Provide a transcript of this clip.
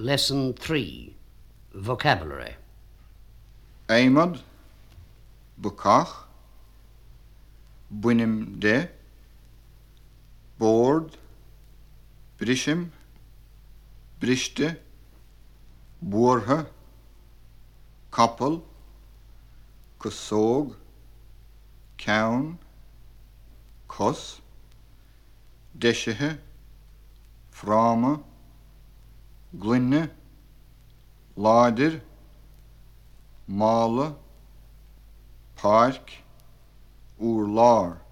Lesson 3 Vocabulary. Éimad, bucach, buinim de, bord, brisim, briste, buartha, capall, cosóg, ceann, cos, deisithe, fráma, glunne, láidir, mála, páirc, úr lár.